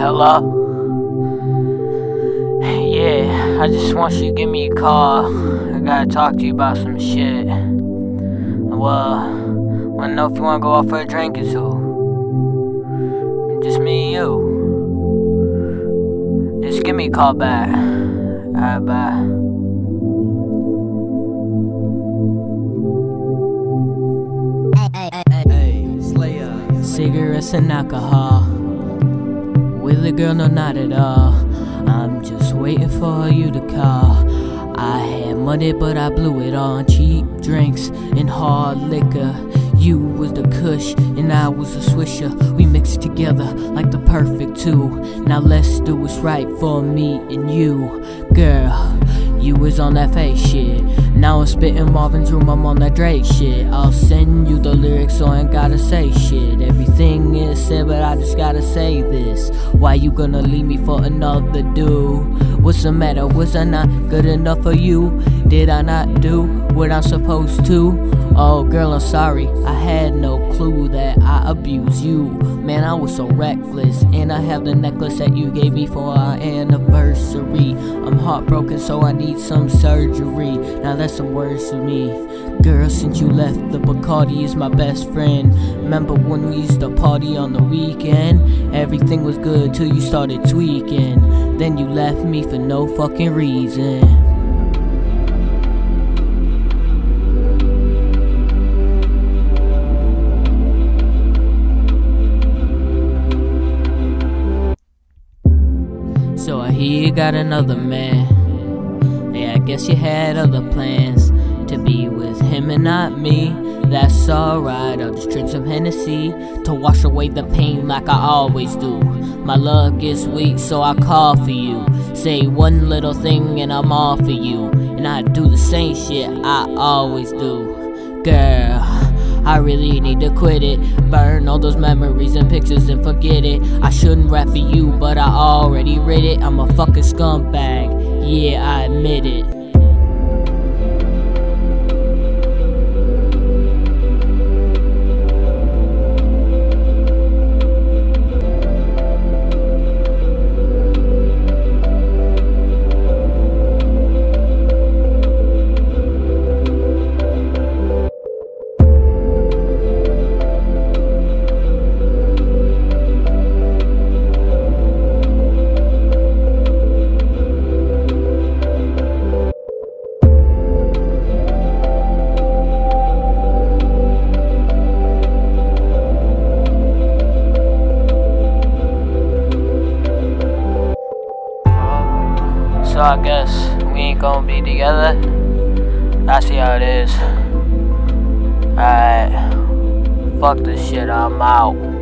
hello? Yeah, I just want you to give me a call. I gotta talk to you about some shit. Well, wanna know if you wanna go out for a drink or two. Just me and you. Just give me a call back. Alright, bye. Cigarettes and alcohol. A girl, no, not at all. I'm just waiting for you to call. I had money, but I blew it on cheap drinks and hard liquor. You was the kush and I was a swisher. We mixed together like the perfect two. Now let's do what's right for me and you, girl. You was on that fake shit. Now I'm spitting Marvin's room, I'm on that Drake shit. I'll send you the lyrics so I ain't gotta say shit. Everything is said, but I just gotta say this. Why you gonna leave me for another dude? What's the matter? Was I not good enough for you? Did I not do what I'm supposed to? Oh, girl, I'm sorry. I had no clue that I abused you. Man, I was so reckless. And I have the necklace that you gave me for our anniversary. I'm heartbroken, so I need some surgery. Now that's some words to me. Girl, since you left, the Bacardi is my best friend. Remember when we used to party on the weekend? Everything was good till you started tweaking. Then you left me for no fucking reason. So I hear you got another man. Yeah, I guess you had other plans to be with him and not me. That's alright, I'll just drink some Hennessy to wash away the pain like I always do. My love gets weak, so I call for you. Say one little thing and I'm all for you. And I do the same shit I always do. Girl. I really need to quit it. Burn all those memories and pictures and forget it. I shouldn't rap for you, but I already read it. I'm a fucking scumbag. Yeah, I admit it. So I guess we ain't gonna be together. I see how it is. Alright. Fuck this shit, I'm out.